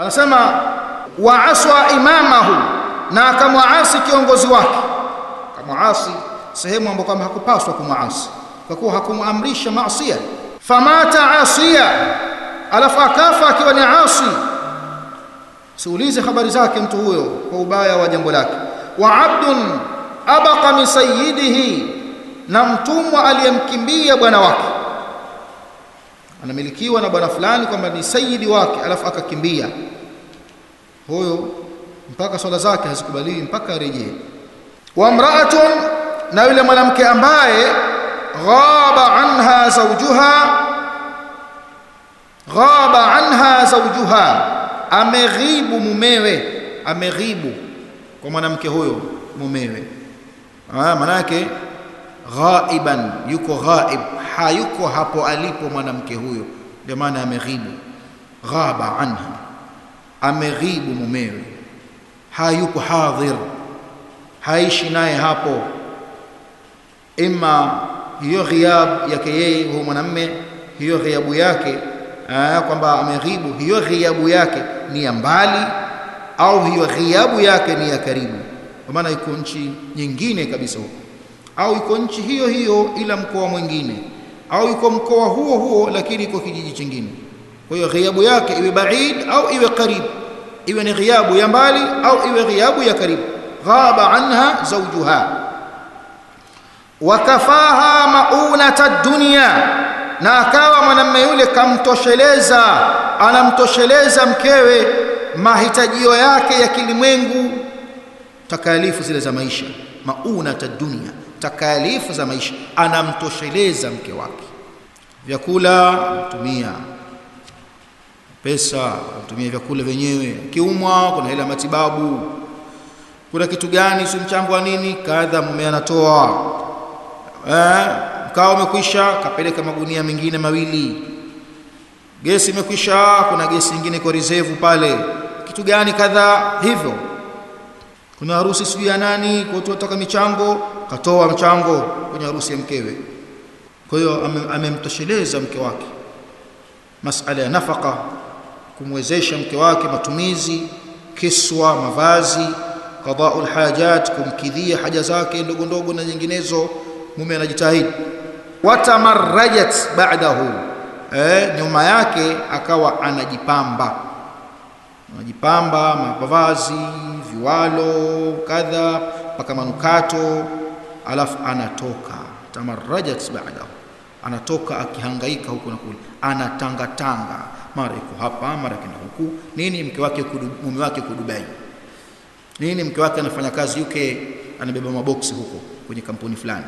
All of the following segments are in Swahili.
anasema wa aswa imamahu na akamwaasi kiongozi wake. Akamwaasi sehemu ambayo kama hakupaswa kumwaasi kwa kuwa hakumamrisha maasiya. Famata asiya alafu akafa akiwa ni asi siulize habari zake mtu huyo kwa ubaya wa jambo lake. Wa abdun abaqa min sayyidihi na mtumwa aliyemkimbia bwana wake anamilikiwa na bwana fulani kwamba ni sayidi wake alafu akakimbia. Huyo mpaka swala zake hazikubaliwi mpaka arejee. Wa mraatun na yule mwanamke ambaye ghaba anha zawjuha ghaba anha zawjuha ameghibu mumewe ameghibu kwa mwanamke huyo mumewe. Ah maana yake ghaiban yuko ghaib hayuko hapo alipo mwanamke huyo. Ndio maana ameghibu. Ghaba anha ameghibu mumewe. Hayuko hadhir. Haishi naye hapo. Ima hiyo ghiab yake yeye huyo mwanamme hiyo ghiabu yake kwamba ameghibu hiyo ghiabu yake ni ya mbali au hiyo ghiabu yake ni ya karibu. Kwa maana iko nchi nyingine kabisa huko au iko nchi hiyo hiyo ila mkoa mwingine au iko mkoa huo huo lakini iko kijiji kingine kwa hiyo ghiabu yake iwe baid au iwe karib iwe ni ghiabu ya mbali au iwe ghiabu ya karibu. Ghaba anha zawjuha. Wakafaha maunata dunia na akawa mwanamume yule kamtosheleza anamtosheleza mkewe mahitajio yake ya kilimwengu takalifu zile za maisha. Maunata dunya takalifu za maisha anamtosheleza mke wake. Vyakula anatumia pesa tumia vyakula vyenyewe. Kiumwa kuna hela matibabu. Kuna kitu gani si mchango wa nini? Kadha mume anatoa. Eh mkao umekwisha kapeleka magunia mengine mawili. Gesi imekwisha kuna gesi nyingine kwa reserve pale. Kitu gani kadha? Hivyo kuna harusi sijui ya nani kwa watu wataka michango katoa mchango kwenye harusi ya mkewe. Kwa hiyo amemtosheleza ame mke wake. Masala ya nafaka kumwezesha mke wake matumizi kiswa mavazi qadaul hajat kumkidhia haja zake ndogo ndogo na nyinginezo mume anajitahidi. Watamarrajat ba'dahu eh nyuma yake akawa anajipamba. Anajipamba mavazi viwalo kadha mpaka manukato alafu anatoka. Tamarrajat ba'dahu. Anatoka akihangaika huku na kule. Anatangatanga. Mara yuko hapa mara kenda huku. Nini mke wake mume wake ku Dubai nini mke wake anafanya kazi UK? Anabeba maboksi huko kwenye kampuni fulani.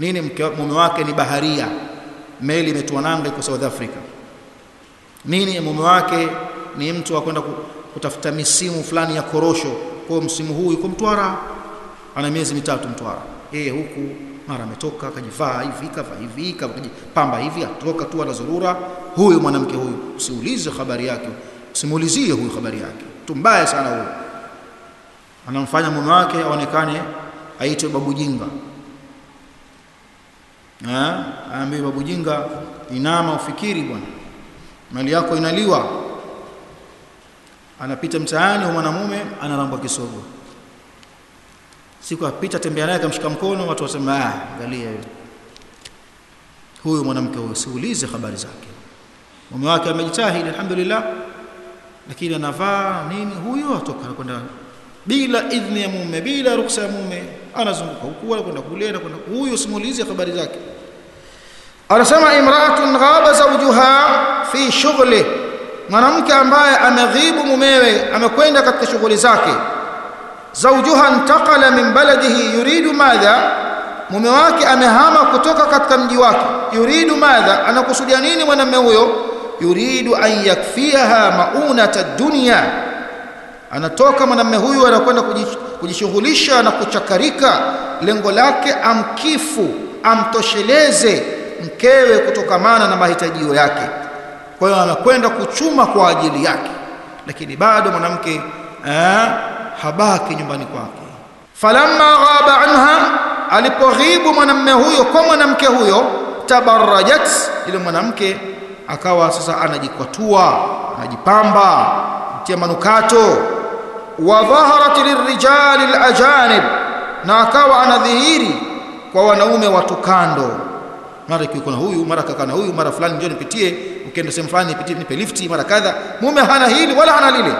Nini mke mume wake ni baharia? Meli imetua nanga iko South Africa. Nini mume wake ni mtu wa kwenda kutafuta misimu fulani ya korosho kwa msimu huu yuko Mtwara. Ana miezi mitatu Mtwara. Yeye huku mara ametoka akajivaa hivi kavaa hivi kajipamba hivi atoka tu anazurura. Huyu mwanamke huyu usiulize habari yake usimulizie huyu habari yake. Mtu mbaya sana huyu. Anamfanya mume wake aonekane aitwe babu jinga. Aambie babu jinga inama ufikiri bwana. Mali yako inaliwa anapita mtaani wa mwanamume analambwa kisogo. Siku apita tembea naye akamshika mkono watu wasema ah angalia huyu mwanamke huyu siulize habari zake. Mume wake amejitahidi alhamdulillah lakini anavaa nini? Huyo atoka anakwenda bila idhni ya mume bila ruksa ya mume. Anazunguka huku wala kwenda kule na kwenda huyo simulize habari zake. Anasema imra'atun ghaba zawjuha fi shughli mwanamke ambaye ameghibu mumewe amekwenda katika shughuli zake. Zaujuha intaqala min baladihi yuridu madha. Mume wake amehama kutoka katika mji wake. Yuridu madha anakusudia nini mwanamume huyo? Yuridu an yakfiaha maunata dunya. Anatoka mwanamume huyu anakwenda kujishughulisha na kuchakarika. Lengo lake amkifu amtosheleze mkewe kutokamana na mahitajio yake kwa hiyo anakwenda kuchuma kwa ajili yake. Lakini bado mwanamke habaki nyumbani kwake. Falamma ghaba anha alipoghibu mwanamme huyo kwa mwanamke huyo tabarrajat ile mwanamke akawa sasa anajikwatua anajipamba mtia manukato. Wa dhaharat lirijali alajanib na akawa anadhihiri kwa wanaume watu kando mara ikiwa na huyu mara kaka na huyu mara fulani njoo nipitie ukienda sehemu fulani nipitie nipe lifti mara kadha. Mume hana hili wala hana lile.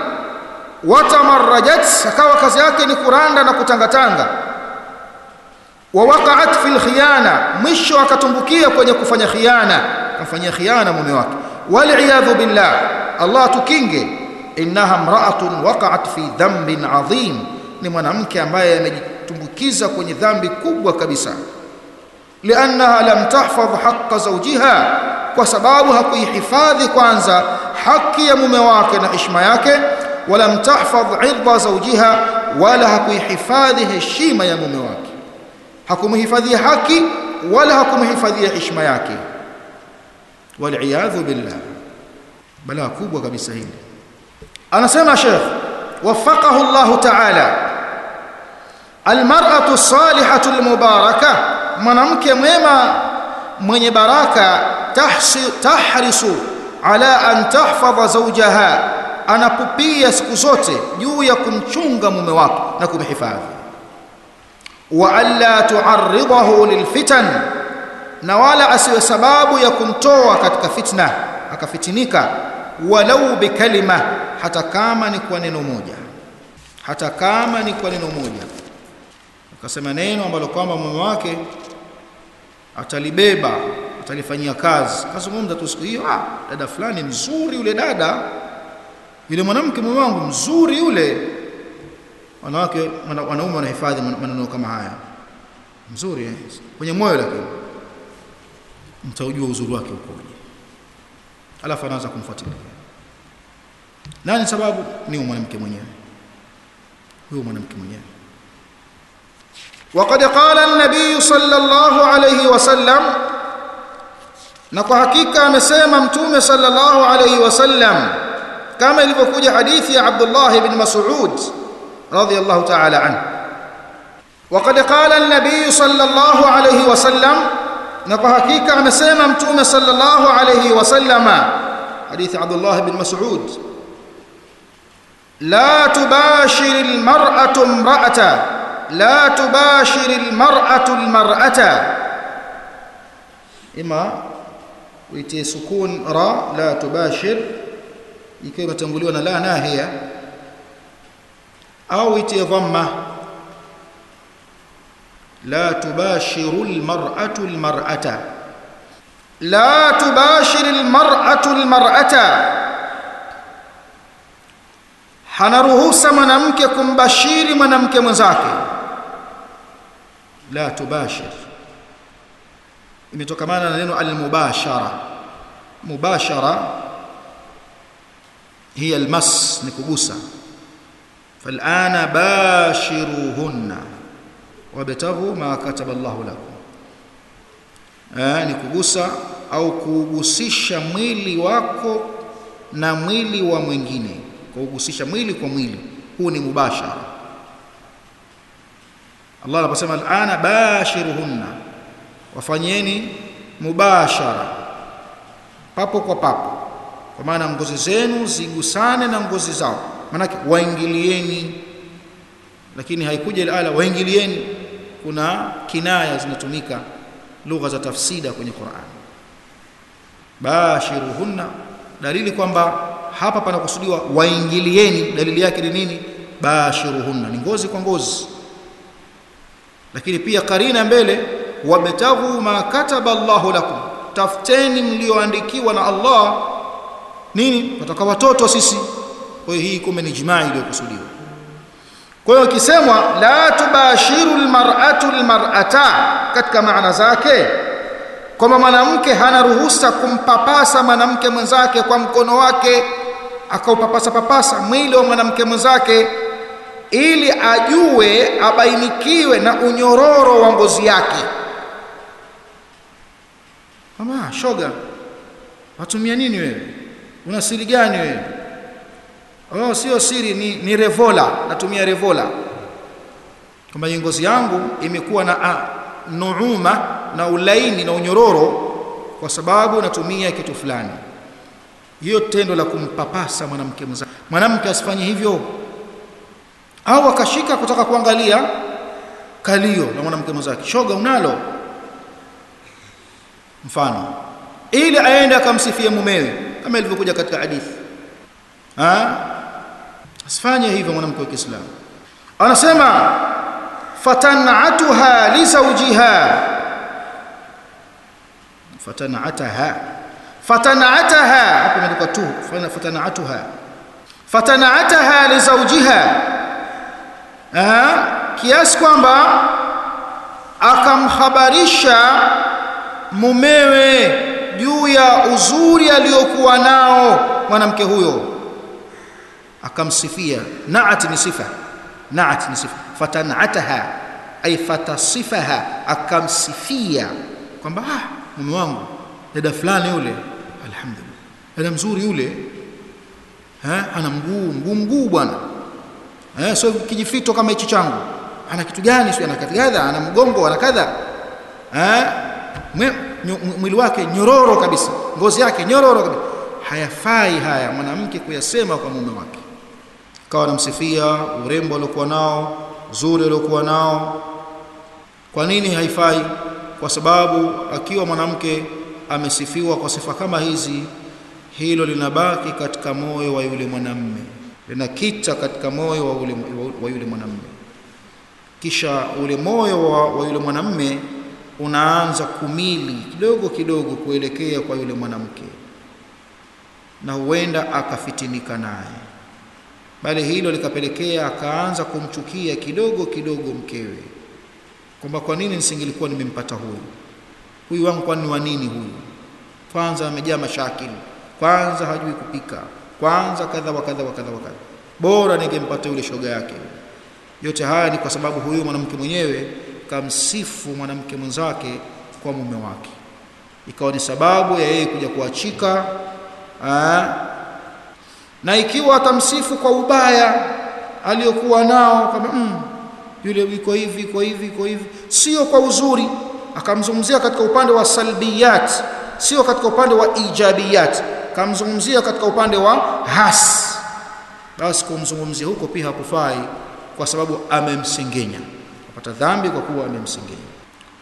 Watamarrajat akawa kazi yake ni kuranda na kutangatanga. Wawaqaat fi khiyana mwisho akatumbukia kwenye kufanya khiana kafanyia khiana mume wake. Waliyadhu billah Allah tukinge. Innaha mra'atun waqa'at fi dhanbin adhim ni mwanamke ambaye amejitumbukiza kwenye dhambi kubwa kabisa لأنها لم تحفظ حق زوجها وسبابها في حفاظ كوانزا حق يمواك نحشماياك ولم تحفظ عضى زوجها ولا في حفاظ هشيم يمواك حكم حفاظ حق ولا حكم حفاظ هشماياك والعياذ بالله. بلا كوب وقبي سهيل. أنا سمع شيخ وفقه الله تعالى المرأة الصالحة المباركة mwanamke mwema mwenye baraka tahrisu ala an tahfadha zawjaha anapupia siku zote juu ya kumchunga mume wako na kumhifadhi. Wa alla tu'arridahu lilfitan na wala asiwe sababu ya kumtoa katika fitna akafitinika. Walau bikalima hata kama ni kwa neno moja hata kama ni kwa neno moja. Akasema neno ambalo kwamba mume wake atalibeba atalifanyia kazi. Kazungumza tu siku hiyo ah dada fulani mzuri yule dada. Yule mwanamke mume wangu mzuri yule. Wanawake wanaume wanahifadhi maneno kama haya. Mzuri eh? kwenye moyo lakini. Mtaujua uzuri wake ukoje. Alafu anaanza kumfuatilia. Nani sababu? Ni mwanamke mwenyewe. Huyo mwanamke mwenyewe وقد قال النبي صلى الله عليه وسلم نقو حقيقة مسيما متومي صلى الله عليه وسلم كما لبقود حديث عبد الله بن مسعود رضي الله تعالى عنه وقد قال النبي صلى الله عليه وسلم نقو حقيقة مسيما متومي صلى الله عليه وسلم حديث عبد الله بن مسعود لا تباشر المرأة امرأة لا تباشر المرأة المرأة. إما ويتي سكون را لا تباشر. يكيب تنقلون لا ناهية. أو ويتي ضمة. لا تباشر المرأة المرأة. لا تباشر المرأة المرأة. حنروهو سمنمك كمبشير منمك مزاكي la tubashir. Imetokamana na neno almubashara. Mubashara hiya almas ni kugusa. Falana bashiruhunna wabtaghu ma kataba Allahu lakum. Eh ni kugusa au kugusisha mwili wako na mwili wa mwingine. Kugusisha mwili kwa mwili huu ni mubashara Allah anaposema alana bashiruhunna wafanyeni mubashara papo kwa papo. Kwa maana ngozi zenu zigusane na ngozi zao. Maanake waingilieni. Lakini haikuja ile aya waingilieni. Kuna kinaya zinatumika lugha za tafsida kwenye Qur'an. Bashiruhunna dalili kwamba hapa panakusudiwa waingilieni. Dalili yake ni nini? Bashiruhunna ni ngozi kwa ngozi lakini pia karina mbele wabtaghu ma kataba Allahu lakum. Tafteni mlioandikiwa na Allah nini? Kutoka watoto sisi. Kwa hii kumbe ni jimaa iliyokusudiwa. Kwa hiyo akisemwa la tubashiru almar'atu almar'ata katika maana zake kwamba mwanamke hana ruhusa kumpapasa mwanamke mwenzake kwa mkono wake akaupapasa papasa mwili wa mwanamke mwenzake ili ajue abainikiwe na unyororo wa ngozi yake. Mama shoga watumia nini wewe? Una siri gani wewe? Oh sio siri ni, ni revola. Natumia revola. Kwamba ngozi yangu imekuwa na a, nuuma na ulaini na unyororo kwa sababu natumia kitu fulani. Hiyo tendo la kumpapasa mwanamke mwenzake mwanamke asifanye hivyo au akashika kutaka kuangalia kalio la mwanamke mwenzake. Shoga unalo. Mfano. Ili aende akamsifia mumewe kama ilivyokuja katika hadithi. Ha? Asifanye hivyo mwanamke wa Kiislamu. Anasema fatanatuha li zawjiha. Fatanataha. Fatanataha. Hapo imeandikwa tu. Fatanatuha. Fatanataha li zawjiha kiasi kwamba akamhabarisha mumewe juu ya uzuri aliyokuwa nao mwanamke huyo. Akamsifia naat ni sifa naat ni sifa fatanataha ay fatasifaha. Akamsifia kwamba ah mume wangu dada fulani yule alhamdulillah dada mzuri yule ha ana mguu mguu mguu bwana eh sio kijifito kama hichi changu. Ana kitu gani? Sio ana kadha ana mgongo ana kadha. Eh mwili wake nyororo kabisa. Ngozi yake nyororo kabisa. Hayafai haya mwanamke kuyasema kwa mume wake. Kawa anamsifia urembo aliokuwa nao zuri aliokuwa nao. Kwa nini haifai? Kwa sababu akiwa mwanamke amesifiwa kwa sifa kama hizi hilo linabaki katika moyo wa yule mwanamme linakita katika moyo wa yule, wa yule mwanamume. Kisha ule moyo wa, wa yule mwanamume unaanza kumili kidogo kidogo kuelekea kwa yule mwanamke. Na huenda akafitinika naye. Bali hilo likapelekea akaanza kumchukia kidogo kidogo mkewe. Kwamba kwa nini nisingilikuwa nimempata huyu? Huyu wangu kwani wa nini huyu? Kwanza amejaa mashakili. Kwanza hajui kupika kwanza kadha wa kadha wa kadha wa kadha. Bora ningempata yule shoga yake. Yote haya ni kwa sababu huyu mwanamke mwenyewe kamsifu mwanamke mwenzake kwa mume wake. Ikawa ni sababu ya yeye kuja kuachika na ikiwa atamsifu kwa ubaya aliyokuwa nao kama mm, yule iko hivi iko hivi iko hivi. Sio kwa uzuri. Akamzungumzia katika upande wa salbiyat sio katika upande wa ijabiyat kamzungumzia katika upande wa has. Basi kumzungumzia huko pia hakufai kwa sababu amemsengenya apata dhambi kwa kuwa amemsengenya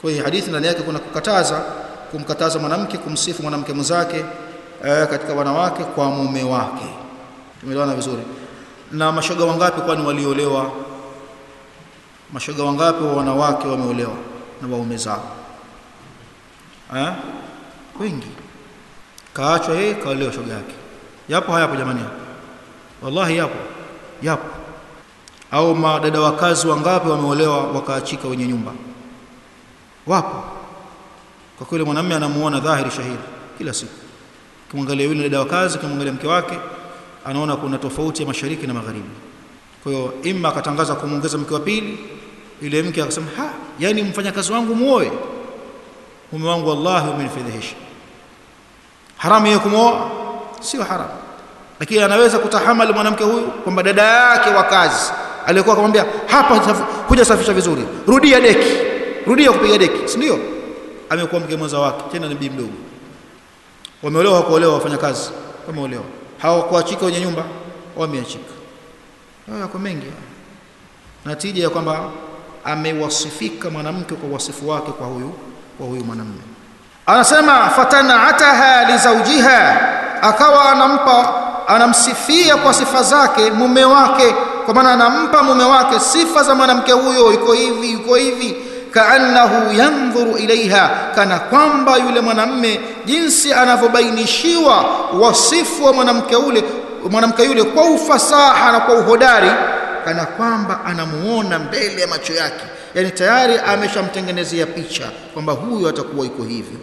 kwa hiyo hadithi ndani yake kuna kukataza kumkataza mwanamke kumsifu mwanamke mwenzake eh, katika wanawake kwa mume wake. Tumeelewana vizuri? Na mashoga wangapi kwani waliolewa? Mashoga wangapi wa wanawake wameolewa na waume zao? Eh? Wengi kaachwa yeye kaolewa shoga yake. Yapo hayapo jamani? Wallahi yapo. Yapo. Au madada wakazi wangapi wameolewa wakaachika wenye nyumba? Wapo. Kwa kweli mwanamume anamuona dhahiri shahidi kila siku. Kimwangalia yule dada wakazi kimwangalia mke wake anaona kuna tofauti ya mashariki na magharibi. Kwa hiyo imma akatangaza kumuongeza mke wa pili ile mke akasema ha yani mfanyakazi wangu muoe. Mume wangu wallahi umenifedhehesha haramu yeye kumwoa? Sio haramu. Lakini anaweza kutahamali mwanamke huyu kwamba dada yake wa kazi aliyekuwa akamwambia hapa kuja safisha vizuri. Rudia deki. Rudia kupiga deki. Si ndio? Amekuwa mke mwenza wake tena ni bibi mdogo. Wameolewa hawakuolewa wafanya kazi wameolewa. Hawakuachika wenye nyumba? Wameachika. Hayo yako mengi. Natija ya kwamba amewasifika mwanamke kwa wasifu wake kwa huyu kwa huyu mwanamume anasema fatanataha lizaujiha akawa anampa anamsifia kwa sifa zake mume wake kwa maana anampa mume wake sifa za mwanamke huyo iko hivi iko hivi. Kaannahu yandhuru ilaiha kana kwamba yule mwanamme jinsi anavyobainishiwa wasifu wa mwanamke ule mwanamke yule kwa ufasaha na kwa uhodari kana kwamba anamuona mbele ya macho yake. Yani tayari ameshamtengenezea picha kwamba huyu atakuwa iko hivi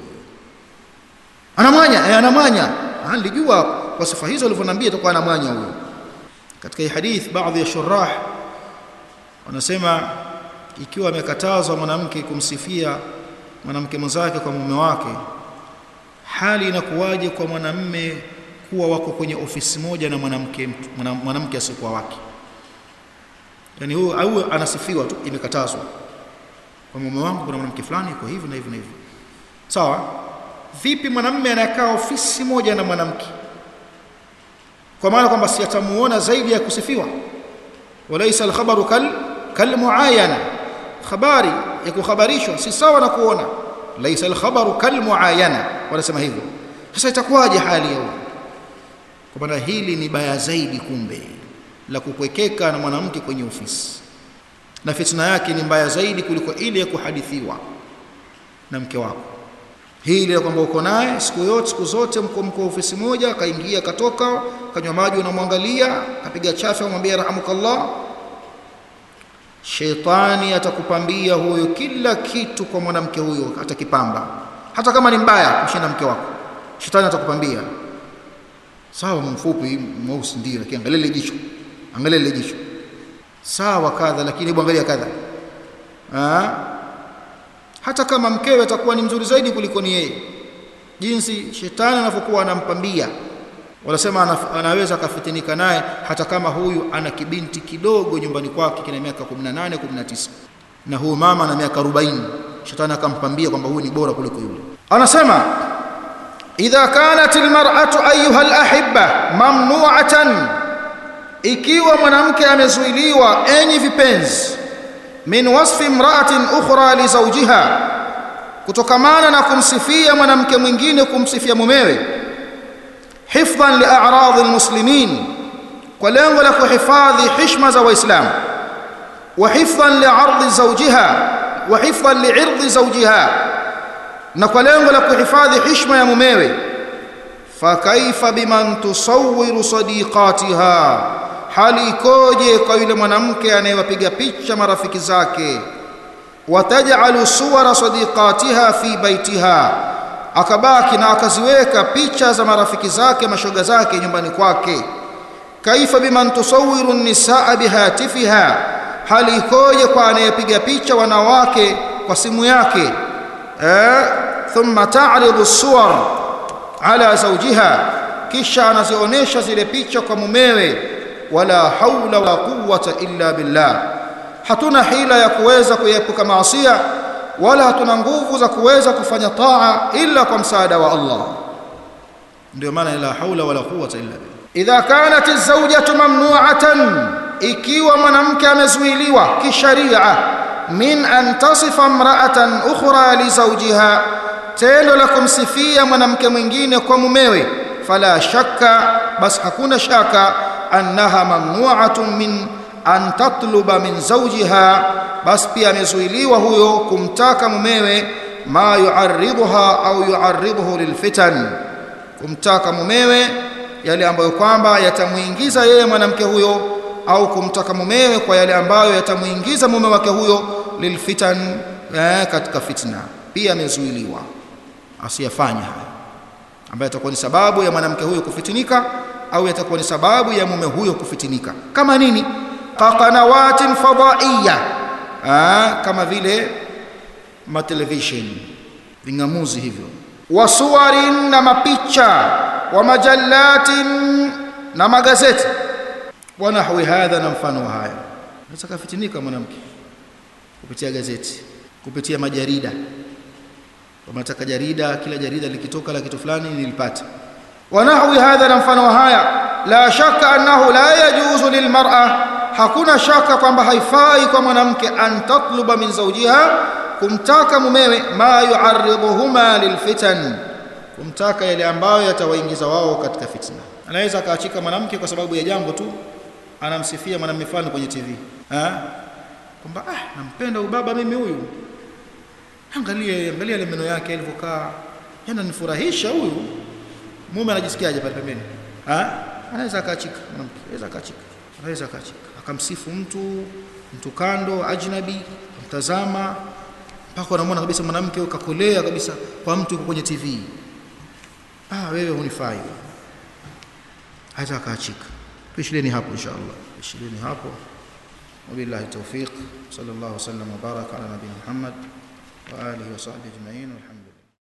anamwanya eh, anamwanya nilijua kwa sifa hizo alivyoniambia atakuwa anamwanya huyo. Katika hii hadith baadhi ya shurah wanasema ikiwa amekatazwa mwanamke kumsifia mwanamke mwenzake kwa mume wake hali inakuwaje kwa mwanamme kuwa wako kwenye ofisi moja na mwanamke mwanamke asiyekuwa wake? Yani huyo au anasifiwa tu imekatazwa. Kwa mume wangu kuna mwanamke fulani yuko hivi na hivi na hivi sawa vipi mwanamme anakaa ofisi moja na mwanamke? Kwa maana kwamba si atamuona zaidi ya kusifiwa? Walaysa alkhabaru kal kalmuayana. Habari ya kuhabarishwa si sawa na kuona. Laysa alkhabaru kalmuayana. Wanasema hivyo. Sasa itakuwaje hali hiyo kwa maana hili ni baya zaidi kumbe la kukwekeka na mwanamke kwenye ofisi. Na fitna yake ni mbaya zaidi kuliko ile ya kuhadithiwa na mke wako hili la kwamba uko naye siku yote siku zote mko mko ofisi moja kaingia katoka kanywa maji unamwangalia kapiga chafu umwambia rahamukallah Sheitani atakupambia huyo kila kitu kwa mwanamke huyo atakipamba hata kama ni mbaya kushinda mke wako. Shetani atakupambia. Sawa mfupi mweusi ndio lakini angalia ile jicho. Angalia ile jicho. Sawa kadha lakini hebu angalia kadha. Ah hata kama mkewe atakuwa ni mzuri zaidi kuliko ni yeye. Jinsi shetani anavyokuwa anampambia. Wanasema anaweza akafitinika naye hata kama huyu ana kibinti kidogo nyumbani kwake kina miaka 18 19 na huyu mama ana miaka 40 shetani akampambia kwamba huyu ni bora kuliko yule. Anasema idha kanat almar'atu ayuha alahibba mamnu'atan ikiwa mwanamke amezuiliwa enyi vipenzi min wasfi imra'atin ukhra li zawjiha kutokamana na kumsifia mwanamke mwingine kumsifia mumewe hifdhan li a'rad almuslimin kwa lengo la kuhifadhi heshima za waislamu wa hifdhan li 'ardi zawjiha wa hifdhan li 'irdi zawjiha na kwa lengo la kuhifadhi heshima ya mumewe. Fa kaifa biman tusawwiru sadiqatiha hali ikoje kwa yule mwanamke anayewapiga picha marafiki zake? Wataj'alu suwara sadiqatiha fi baitiha. Akabaki na akaziweka picha za marafiki zake mashoga zake nyumbani kwake. Kaifa biman tusawiru nisaa bihatifiha. Hali ikoje kwa anayepiga picha wanawake kwa simu yake? Eh thumma ta'ridu suwar ala zawjiha. Kisha anazionyesha zile picha kwa mumewe wala haula wala quwwata illa billah. Hatuna hila ya kuweza kuepuka maasiya wala hatuna nguvu za kuweza kufanya taa illa kwa msaada wa Allah. Ndio maana la haula wala quwwata illa billah. Idha kanat az-zawjatu mamnu'atan ikiwa mwanamke amezuiliwa kisharia min an tasifa imra'atan ukhra li zawjiha tendo la kumsifia mwanamke mwingine kwa mumewe fala shakka bas hakuna shaka annaha mamnu'atun min an tatluba min zawjiha bas pia amezuiliwa huyo kumtaka mumewe ma yu'arriduha au yu'arriduhu lilfitan. Kumtaka mumewe yale ambayo kwamba yatamuingiza yeye mwanamke huyo au kumtaka mumewe kwa yale ambayo yatamuingiza mume wake huyo lilfitan eh, katika fitna. Pia amezuiliwa. Asiyafanya haya ambayo itakuwa ni sababu ya mwanamke huyo kufitinika au yatakuwa ni sababu ya mume huyo kufitinika. Kama nini? Qanawatin fadaiya kama vile matelevision vingamuzi hivyo. Wasuwarin na mapicha. Wa majallatin na magazeti. Wanahwi hadha na mfano wa haya Sasa kafitinika mwanamke. Kupitia gazeti. Kupitia majarida. Kama jarida kila jarida likitoka la kitu fulani nilipata na mfano wa haya. La shaka annahu la yajuzu lilmar'a hakuna shaka kwamba haifai kwa mwanamke an tatluba min zawjiha kumtaka mumewe ma yu'arriduhuma lilfitan kumtaka yale ambayo yatawaingiza wao katika fitna. Anaweza akaachika mwanamke kwa sababu ya jambo tu anamsifia mwanamume fulani kwenye TV eh kwamba ah nampenda ubaba mimi huyu. Angalia angalia meno yake alivyokaa yananifurahisha huyu mume anajisikiaje pale pembeni ah anaweza akaachika mwanamke anaweza akaachika anaweza akaachika akamsifu mtu mtu kando ajnabi mtazama mpaka unamwona kabisa mwanamke kakolea kabisa kwa mtu yuko kwenye TV ah wewe hunifai hata akaachika tuishileni hapo inshallah tuishileni hapo وبالله التوفيق صلى الله وسلم وبارك على نبينا محمد وآله وصحبه أجمعين والحمد